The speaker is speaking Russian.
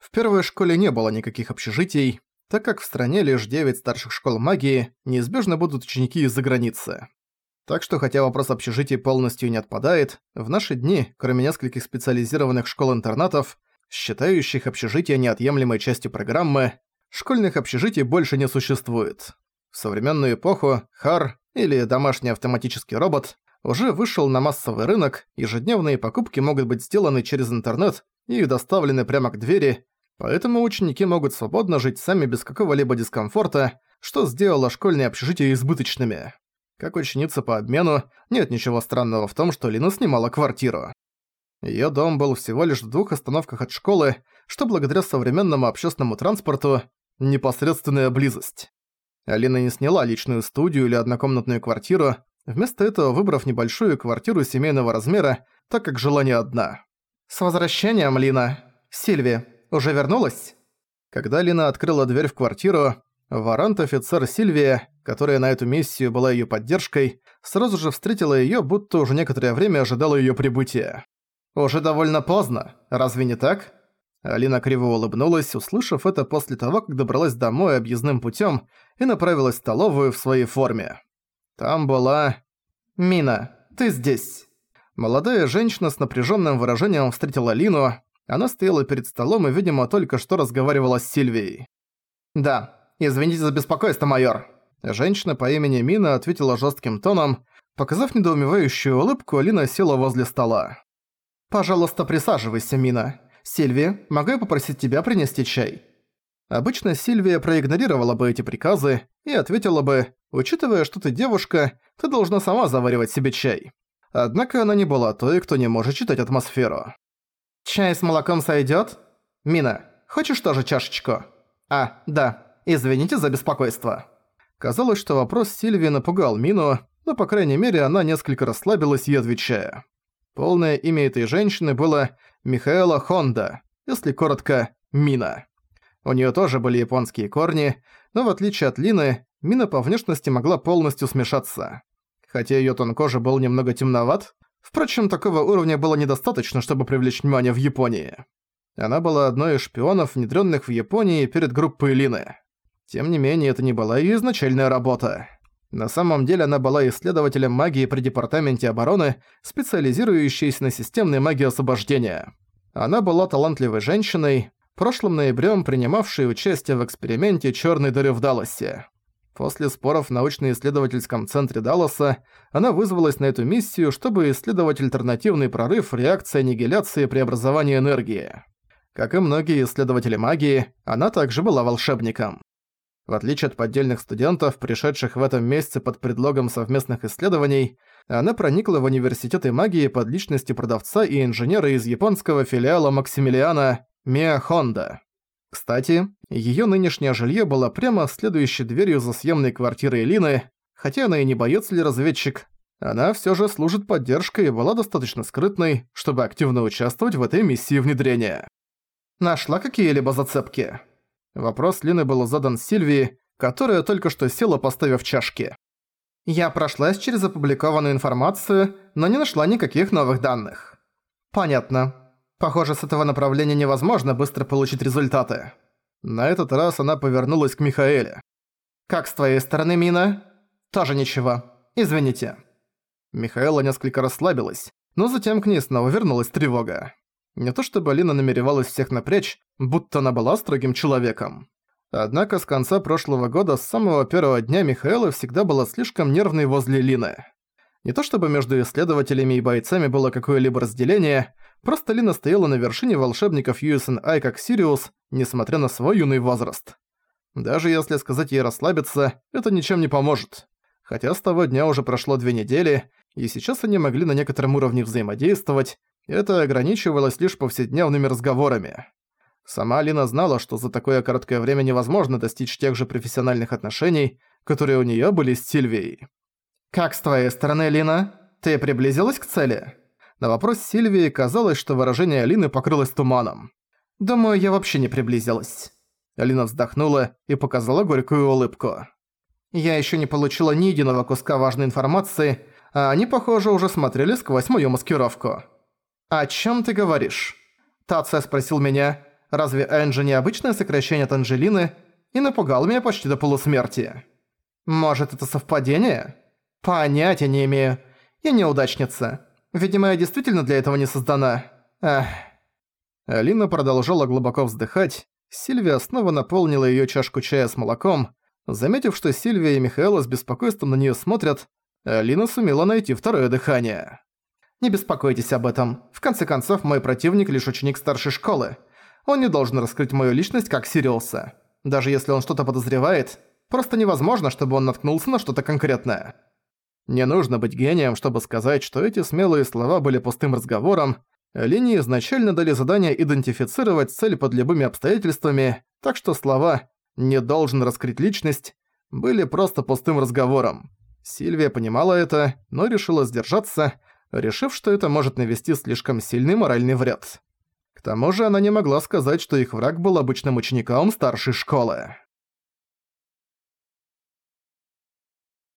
В первой школе не было никаких общежитий, так как в стране лишь 9 старших школ магии, неизбежно будут ученики из-за границы. Так что хотя вопрос общежитий полностью не отпадает, в наши дни, кроме нескольких специализированных школ-интернатов, считающих общежития неотъемлемой частью программы, школьных общежитий больше не существует. В современную эпоху Хар, или домашний автоматический робот, уже вышел на массовый рынок, ежедневные покупки могут быть сделаны через интернет и доставлены прямо к двери, поэтому ученики могут свободно жить сами без какого-либо дискомфорта, что сделало школьные общежития избыточными. Как ученица по обмену, нет ничего странного в том, что Лина снимала квартиру. Её дом был всего лишь в двух остановках от школы, что благодаря современному общественному транспорту – непосредственная близость. Алина не сняла личную студию или однокомнатную квартиру, вместо этого выбрав небольшую квартиру семейного размера, так как жила не одна. «С возвращением, Лина! Сильви, уже вернулась?» Когда Лина открыла дверь в квартиру, варант-офицер Сильвия, которая на эту миссию была её поддержкой, сразу же встретила её, будто уже некоторое время ожидала её прибытия. «Уже довольно поздно, разве не так?» Алина криво улыбнулась, услышав это после того, как добралась домой объездным путём и направилась в столовую в своей форме. Там была... «Мина, ты здесь!» Молодая женщина с напряженным выражением встретила Лину. Она стояла перед столом и, видимо, только что разговаривала с Сильвией. «Да, извините за беспокойство, майор». Женщина по имени Мина ответила жестким тоном. Показав недоумевающую улыбку, Алина села возле стола. «Пожалуйста, присаживайся, Мина. Сильви, могу я попросить тебя принести чай?» Обычно Сильвия проигнорировала бы эти приказы и ответила бы, учитывая, что ты девушка, ты должна сама заваривать себе чай. Однако она не была той, кто не может читать атмосферу. «Чай с молоком сойдёт? Мина, хочешь тоже чашечку?» «А, да, извините за беспокойство». Казалось, что вопрос Сильвии напугал Мину, но, по крайней мере, она несколько расслабилась и отвечая. Полное имя этой женщины было Михаэла Хонда, если коротко, Мина. У неё тоже были японские корни, но в отличие от Лины, Мина по внешности могла полностью смешаться. Хотя её тон кожи был немного темноват, впрочем, такого уровня было недостаточно, чтобы привлечь внимание в Японии. Она была одной из шпионов, внедрённых в Японии перед группой Лины. Тем не менее, это не была её изначальная работа. На самом деле она была исследователем магии при Департаменте обороны, специализирующейся на системной магии освобождения. Она была талантливой женщиной, прошлым ноябрем принимавшей участие в эксперименте «Чёрной дыры в Далласе». После споров в научно-исследовательском центре Далласа она вызвалась на эту миссию, чтобы исследовать альтернативный прорыв реакции аннигиляции преобразования энергии. Как и многие исследователи магии, она также была волшебником. В отличие от поддельных студентов, пришедших в этом месяце под предлогом совместных исследований, она проникла в университеты магии под личностью продавца и инженера из японского филиала Максимилиана Миа Хонда. Кстати, её нынешнее жилье было прямо следующей дверью за съемной квартирой Лины, хотя она и не боец или разведчик, она всё же служит поддержкой и была достаточно скрытной, чтобы активно участвовать в этой миссии внедрения. Нашла какие-либо зацепки? Вопрос Лины был задан Сильвии, которая только что села, поставив чашки. Я прошлась через опубликованную информацию, но не нашла никаких новых данных. Понятно. Похоже, с этого направления невозможно быстро получить результаты. На этот раз она повернулась к Михаэле. «Как с твоей стороны, Мина?» «Тоже ничего. Извините». Михаэла несколько расслабилась, но затем к ней снова вернулась тревога. Не то чтобы Алина намеревалась всех напрячь, будто она была строгим человеком. Однако с конца прошлого года, с самого первого дня, Михаэла всегда была слишком нервной возле Лины. Не то чтобы между исследователями и бойцами было какое-либо разделение, просто Лина стояла на вершине волшебников USNI как Сириус, несмотря на свой юный возраст. Даже если сказать ей расслабиться, это ничем не поможет. Хотя с того дня уже прошло две недели, и сейчас они могли на некотором уровне взаимодействовать, это ограничивалось лишь повседневными разговорами. Сама Алина знала, что за такое короткое время невозможно достичь тех же профессиональных отношений, которые у неё были с Сильвией. «Как с твоей стороны, Лина? Ты приблизилась к цели?» На вопрос Сильвии казалось, что выражение Алины покрылось туманом. «Думаю, я вообще не приблизилась». Алина вздохнула и показала горькую улыбку. «Я ещё не получила ни единого куска важной информации, а они, похоже, уже смотрели сквозь мою маскировку». «О чем ты говоришь?» Тация спросил меня, Разве Энджи не обычное сокращение от Анжелины и напугал меня почти до полусмерти? Может, это совпадение? Понятия не имею. Я неудачница. Видимо, я действительно для этого не создана. Эх. Алина продолжала глубоко вздыхать. Сильвия снова наполнила её чашку чая с молоком. Заметив, что Сильвия и Михаэла с беспокойством на неё смотрят, Алина сумела найти второе дыхание. «Не беспокойтесь об этом. В конце концов, мой противник лишь ученик старшей школы. Он не должен раскрыть мою личность как Сириуса. Даже если он что-то подозревает, просто невозможно, чтобы он наткнулся на что-то конкретное». Не нужно быть гением, чтобы сказать, что эти смелые слова были пустым разговором. Линии изначально дали задание идентифицировать цель под любыми обстоятельствами, так что слова «не должен раскрыть личность» были просто пустым разговором. Сильвия понимала это, но решила сдержаться, решив, что это может навести слишком сильный моральный вред. К тому же она не могла сказать, что их враг был обычным учеником старшей школы.